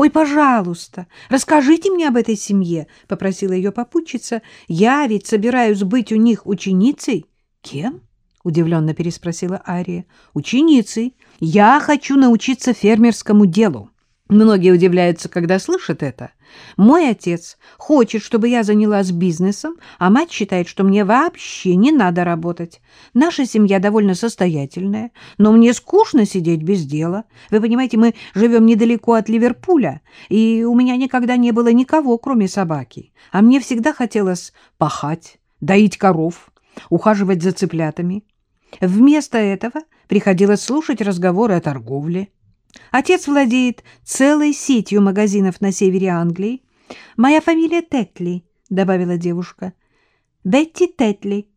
«Ой, пожалуйста, расскажите мне об этой семье», — попросила ее попутчица. «Я ведь собираюсь быть у них ученицей». «Кем?» — удивленно переспросила Ария. «Ученицей. Я хочу научиться фермерскому делу». Многие удивляются, когда слышат это. Мой отец хочет, чтобы я занялась бизнесом, а мать считает, что мне вообще не надо работать. Наша семья довольно состоятельная, но мне скучно сидеть без дела. Вы понимаете, мы живем недалеко от Ливерпуля, и у меня никогда не было никого, кроме собаки. А мне всегда хотелось пахать, доить коров, ухаживать за цыплятами. Вместо этого приходилось слушать разговоры о торговле. Отец владеет целой сетью магазинов на севере Англии. Моя фамилия Тетли, — добавила девушка. Бетти Тетли.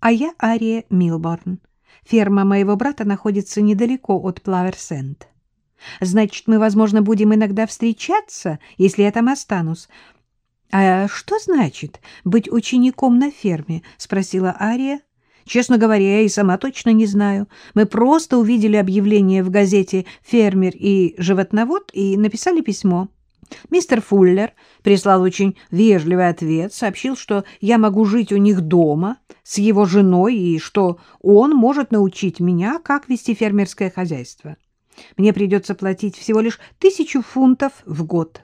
А я Ария Милборн. Ферма моего брата находится недалеко от Плаверсенд. Значит, мы, возможно, будем иногда встречаться, если я там останусь. — А что значит быть учеником на ферме? — спросила Ария. Честно говоря, я и сама точно не знаю. Мы просто увидели объявление в газете «Фермер и животновод» и написали письмо. Мистер Фуллер прислал очень вежливый ответ, сообщил, что я могу жить у них дома с его женой и что он может научить меня, как вести фермерское хозяйство. Мне придется платить всего лишь тысячу фунтов в год.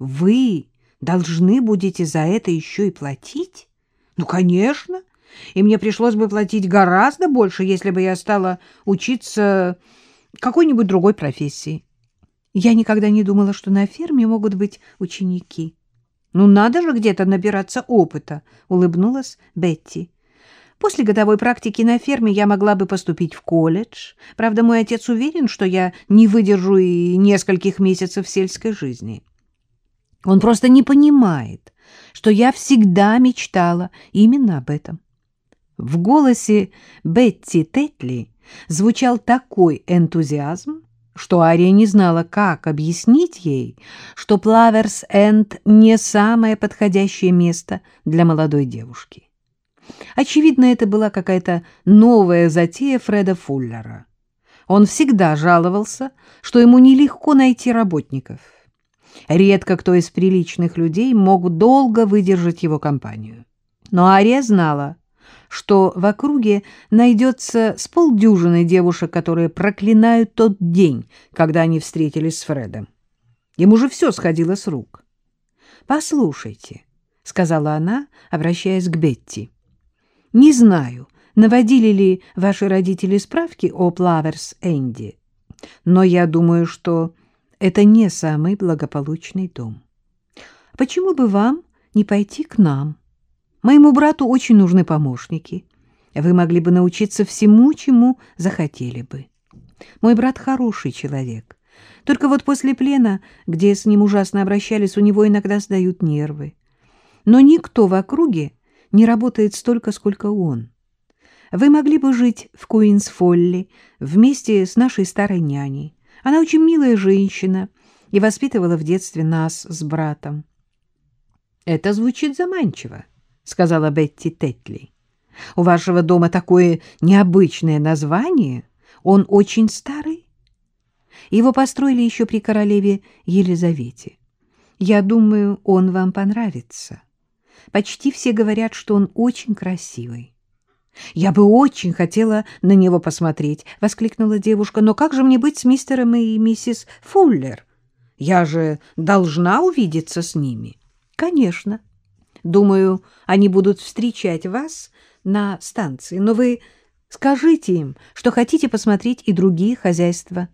Вы должны будете за это еще и платить? Ну, конечно и мне пришлось бы платить гораздо больше, если бы я стала учиться какой-нибудь другой профессии. Я никогда не думала, что на ферме могут быть ученики. Ну, надо же где-то набираться опыта, — улыбнулась Бетти. После годовой практики на ферме я могла бы поступить в колледж. Правда, мой отец уверен, что я не выдержу и нескольких месяцев сельской жизни. Он просто не понимает, что я всегда мечтала именно об этом. В голосе Бетти Тетли звучал такой энтузиазм, что Ария не знала, как объяснить ей, что Плаверс-Энд не самое подходящее место для молодой девушки. Очевидно, это была какая-то новая затея Фреда Фуллера. Он всегда жаловался, что ему нелегко найти работников. Редко кто из приличных людей мог долго выдержать его компанию. Но Ария знала, что в округе найдется с полдюжины девушек, которые проклинают тот день, когда они встретились с Фредом. Ему же все сходило с рук. «Послушайте», — сказала она, обращаясь к Бетти, — «не знаю, наводили ли ваши родители справки о Плаверс Энди, но я думаю, что это не самый благополучный дом. Почему бы вам не пойти к нам?» Моему брату очень нужны помощники. Вы могли бы научиться всему, чему захотели бы. Мой брат хороший человек. Только вот после плена, где с ним ужасно обращались, у него иногда сдают нервы. Но никто в округе не работает столько, сколько он. Вы могли бы жить в Куинс-Фолли вместе с нашей старой няней. Она очень милая женщина и воспитывала в детстве нас с братом. Это звучит заманчиво. — сказала Бетти Тетли. — У вашего дома такое необычное название. Он очень старый. Его построили еще при королеве Елизавете. Я думаю, он вам понравится. Почти все говорят, что он очень красивый. — Я бы очень хотела на него посмотреть, — воскликнула девушка. — Но как же мне быть с мистером и миссис Фуллер? Я же должна увидеться с ними. — Конечно. Думаю, они будут встречать вас на станции, но вы скажите им, что хотите посмотреть и другие хозяйства.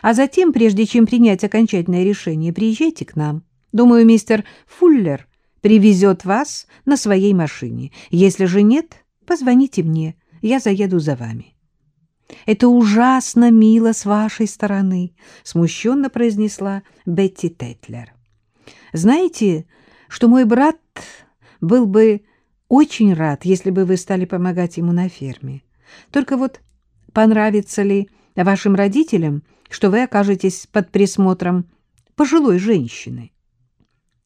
А затем, прежде чем принять окончательное решение, приезжайте к нам. Думаю, мистер Фуллер привезет вас на своей машине. Если же нет, позвоните мне, я заеду за вами. — Это ужасно мило с вашей стороны, — смущенно произнесла Бетти Тетлер. — Знаете, что мой брат был бы очень рад, если бы вы стали помогать ему на ферме. Только вот понравится ли вашим родителям, что вы окажетесь под присмотром пожилой женщины?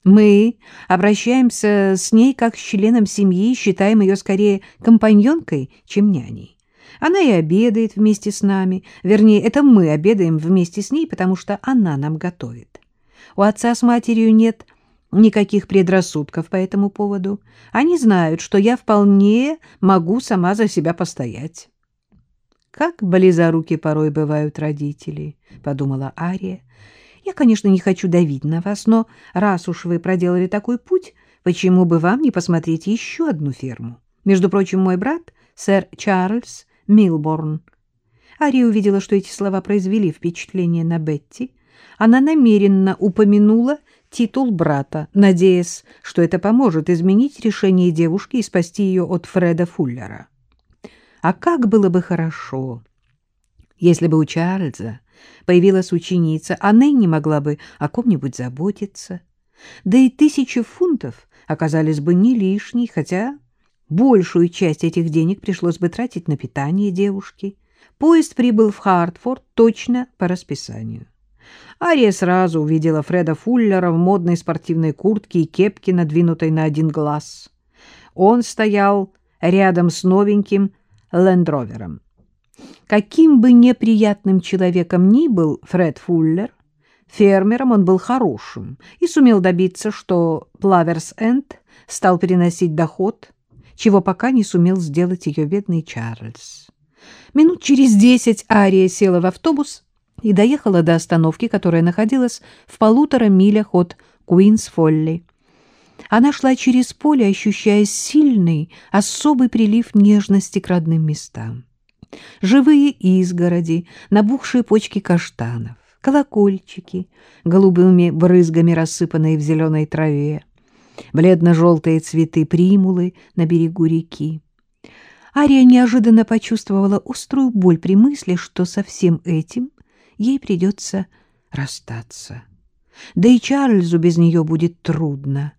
Мы обращаемся с ней как с членом семьи, считаем ее скорее компаньонкой, чем няней. Она и обедает вместе с нами, вернее, это мы обедаем вместе с ней, потому что она нам готовит. У отца с матерью нет никаких предрассудков по этому поводу. Они знают, что я вполне могу сама за себя постоять. «Как близоруки порой бывают родители», — подумала Ария. «Я, конечно, не хочу давить на вас, но раз уж вы проделали такой путь, почему бы вам не посмотреть еще одну ферму? Между прочим, мой брат, сэр Чарльз Милборн». Ария увидела, что эти слова произвели впечатление на Бетти. Она намеренно упомянула титул брата, надеясь, что это поможет изменить решение девушки и спасти ее от Фреда Фуллера. А как было бы хорошо, если бы у Чарльза появилась ученица, а Нэнни могла бы о ком-нибудь заботиться. Да и тысячи фунтов оказались бы не лишней, хотя большую часть этих денег пришлось бы тратить на питание девушки. Поезд прибыл в Хартфорд точно по расписанию. Ария сразу увидела Фреда Фуллера в модной спортивной куртке и кепке, надвинутой на один глаз. Он стоял рядом с новеньким лендровером. Каким бы неприятным человеком ни был Фред Фуллер, фермером он был хорошим и сумел добиться, что Плаверс-Энд стал переносить доход, чего пока не сумел сделать ее бедный Чарльз. Минут через десять Ария села в автобус и доехала до остановки, которая находилась в полутора милях от Куинс-Фолли. Она шла через поле, ощущая сильный, особый прилив нежности к родным местам. Живые изгороди, набухшие почки каштанов, колокольчики, голубыми брызгами рассыпанные в зеленой траве, бледно-желтые цветы примулы на берегу реки. Ария неожиданно почувствовала острую боль при мысли, что со всем этим ей придется расстаться. Да и Чарльзу без нее будет трудно.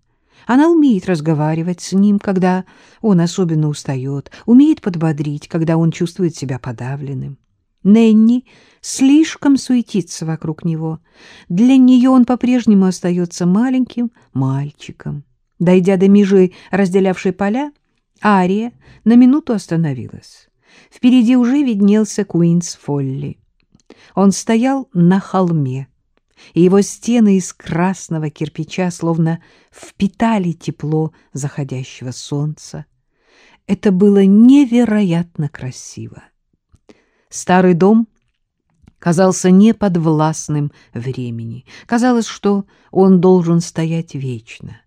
Она умеет разговаривать с ним, когда он особенно устает, умеет подбодрить, когда он чувствует себя подавленным. Ненни слишком суетится вокруг него. Для нее он по-прежнему остается маленьким мальчиком. Дойдя до межи, разделявшей поля, Ария на минуту остановилась. Впереди уже виднелся Куинс Фолли. Он стоял на холме и его стены из красного кирпича словно впитали тепло заходящего солнца. Это было невероятно красиво. Старый дом казался неподвластным времени. Казалось, что он должен стоять вечно.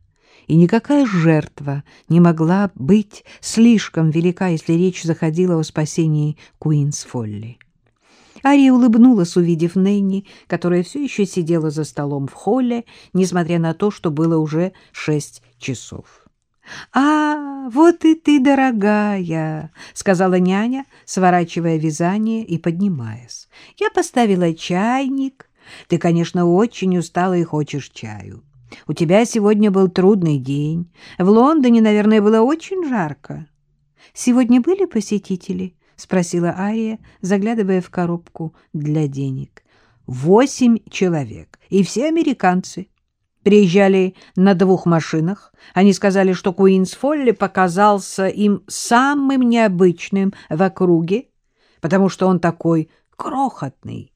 И никакая жертва не могла быть слишком велика, если речь заходила о спасении Куинс-Фолли. Ария улыбнулась, увидев Нэнни, которая все еще сидела за столом в холле, несмотря на то, что было уже шесть часов. — А, вот и ты, дорогая, — сказала няня, сворачивая вязание и поднимаясь. — Я поставила чайник. Ты, конечно, очень устала и хочешь чаю. У тебя сегодня был трудный день. В Лондоне, наверное, было очень жарко. Сегодня были посетители? — спросила Ария, заглядывая в коробку для денег. «Восемь человек, и все американцы. Приезжали на двух машинах. Они сказали, что Куинс-Фолли показался им самым необычным в округе, потому что он такой крохотный».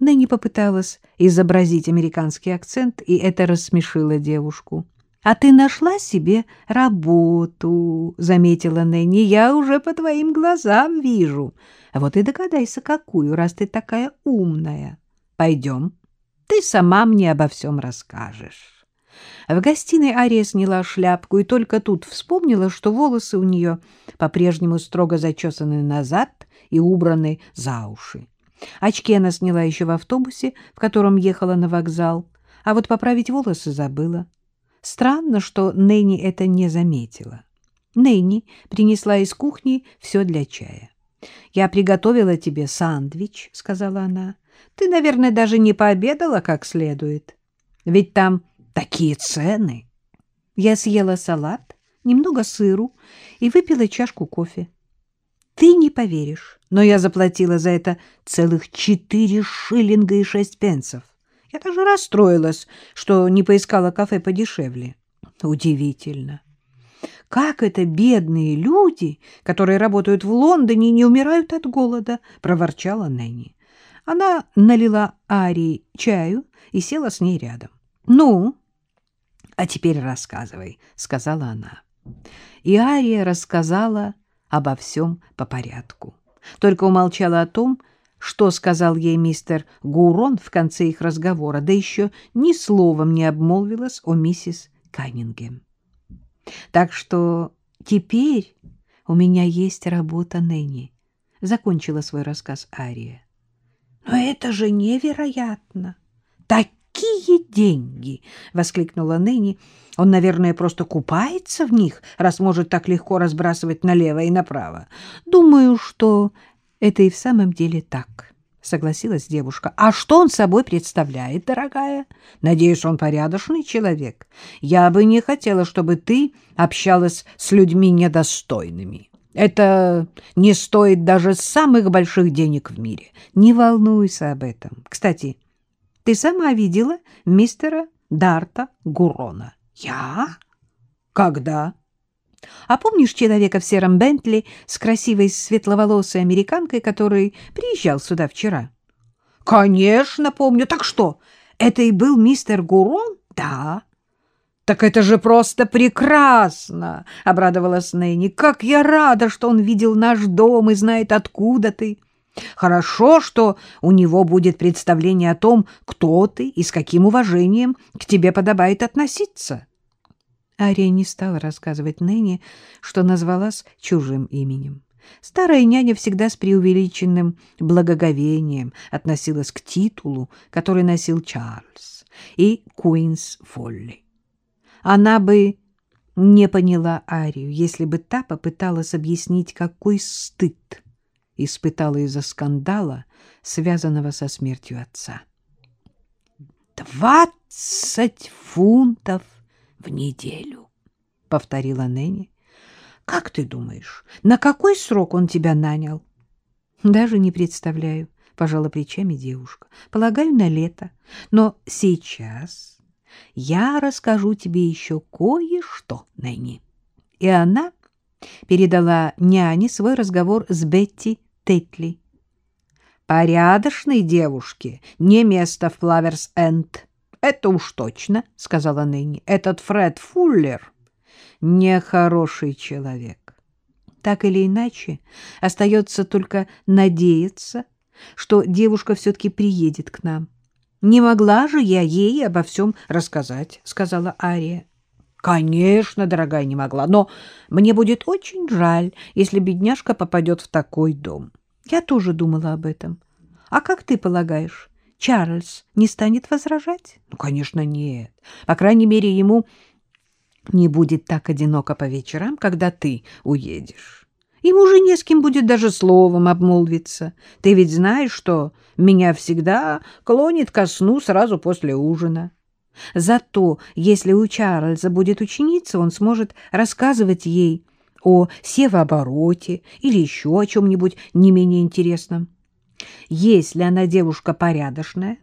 Нэнни попыталась изобразить американский акцент, и это рассмешило девушку. А ты нашла себе работу, — заметила Нэнни. Я уже по твоим глазам вижу. Вот и догадайся, какую, раз ты такая умная. Пойдем, ты сама мне обо всем расскажешь. В гостиной Ария сняла шляпку и только тут вспомнила, что волосы у нее по-прежнему строго зачесаны назад и убраны за уши. Очки она сняла еще в автобусе, в котором ехала на вокзал, а вот поправить волосы забыла. Странно, что Нэнни это не заметила. Нэнни принесла из кухни все для чая. «Я приготовила тебе сандвич», — сказала она. «Ты, наверное, даже не пообедала как следует. Ведь там такие цены». Я съела салат, немного сыру и выпила чашку кофе. Ты не поверишь, но я заплатила за это целых четыре шиллинга и шесть пенсов. Я даже расстроилась, что не поискала кафе подешевле. Удивительно. Как это бедные люди, которые работают в Лондоне, не умирают от голода, проворчала Нэнни. Она налила Арии чаю и села с ней рядом. — Ну, а теперь рассказывай, — сказала она. И Ария рассказала обо всем по порядку. Только умолчала о том, что сказал ей мистер Гурон в конце их разговора, да еще ни словом не обмолвилась о миссис Каннингем. Так что теперь у меня есть работа Нэнни, — закончила свой рассказ Ария. — Но это же невероятно! Такие деньги! — воскликнула Нэнни. — Он, наверное, просто купается в них, раз может так легко разбрасывать налево и направо. Думаю, что это и в самом деле так. — согласилась девушка. — А что он собой представляет, дорогая? Надеюсь, он порядочный человек. Я бы не хотела, чтобы ты общалась с людьми недостойными. Это не стоит даже самых больших денег в мире. Не волнуйся об этом. Кстати, ты сама видела мистера Дарта Гурона? Я? Когда? А помнишь человека в сером Бентли с красивой светловолосой американкой, который приезжал сюда вчера? Конечно, помню. Так что, это и был мистер Гурон? Да. Так это же просто прекрасно, обрадовалась Нэнни. Как я рада, что он видел наш дом и знает, откуда ты. Хорошо, что у него будет представление о том, кто ты и с каким уважением к тебе подобает относиться. Ария не стала рассказывать Нэнни, что назвалась чужим именем. Старая няня всегда с преувеличенным благоговением относилась к титулу, который носил Чарльз, и Куинс Фолли. Она бы не поняла Арию, если бы та попыталась объяснить, какой стыд испытала из-за скандала, связанного со смертью отца. «Двадцать фунтов в неделю», — повторила Нэнни. «Как ты думаешь, на какой срок он тебя нанял?» «Даже не представляю», — пожала плечами девушка. «Полагаю, на лето. Но сейчас я расскажу тебе еще кое-что, Нэнни». И она передала няне свой разговор с Бетти Тетли. «Порядочной девушке не место в Флаверс-Энд. Это уж точно», — сказала Нэнни. «Этот Фред Фуллер нехороший человек. Так или иначе, остается только надеяться, что девушка все-таки приедет к нам. Не могла же я ей обо всем рассказать, — сказала Ария. Конечно, дорогая, не могла, но мне будет очень жаль, если бедняжка попадет в такой дом. Я тоже думала об этом. А как ты полагаешь, Чарльз не станет возражать? Ну, конечно, нет. По крайней мере, ему не будет так одиноко по вечерам, когда ты уедешь. Ему же не с кем будет даже словом обмолвиться. Ты ведь знаешь, что меня всегда клонит ко сну сразу после ужина. Зато, если у Чарльза будет ученица, он сможет рассказывать ей о севообороте или еще о чем-нибудь не менее интересном. Если она девушка порядочная,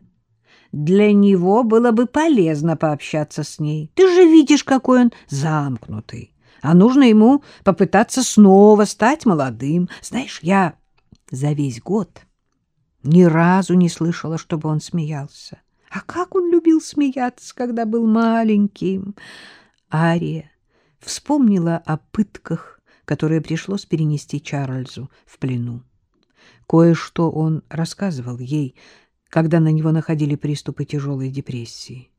для него было бы полезно пообщаться с ней. Ты же видишь, какой он замкнутый. А нужно ему попытаться снова стать молодым. Знаешь, я за весь год ни разу не слышала, чтобы он смеялся. А как он любил смеяться, когда был маленьким! Ария вспомнила о пытках, которые пришлось перенести Чарльзу в плену. Кое-что он рассказывал ей, когда на него находили приступы тяжелой депрессии.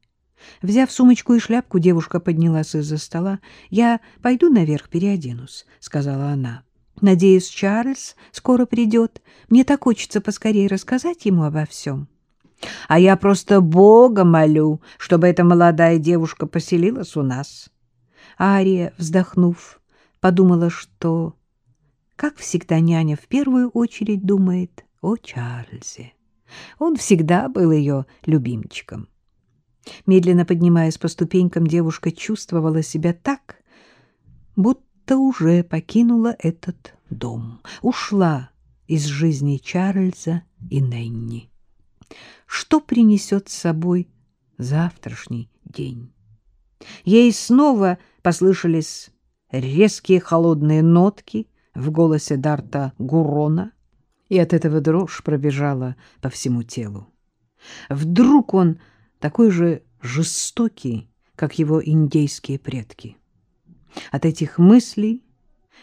Взяв сумочку и шляпку, девушка поднялась из-за стола. — Я пойду наверх переоденусь, — сказала она. — Надеюсь, Чарльз скоро придет. Мне так хочется поскорее рассказать ему обо всем. А я просто Бога молю, чтобы эта молодая девушка поселилась у нас. Ария, вздохнув, подумала, что, как всегда, няня в первую очередь думает о Чарльзе. Он всегда был ее любимчиком. Медленно поднимаясь по ступенькам, девушка чувствовала себя так, будто уже покинула этот дом, ушла из жизни Чарльза и Ненни что принесет с собой завтрашний день. Ей снова послышались резкие холодные нотки в голосе Дарта Гурона, и от этого дрожь пробежала по всему телу. Вдруг он такой же жестокий, как его индейские предки. От этих мыслей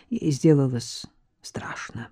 ей сделалось страшно.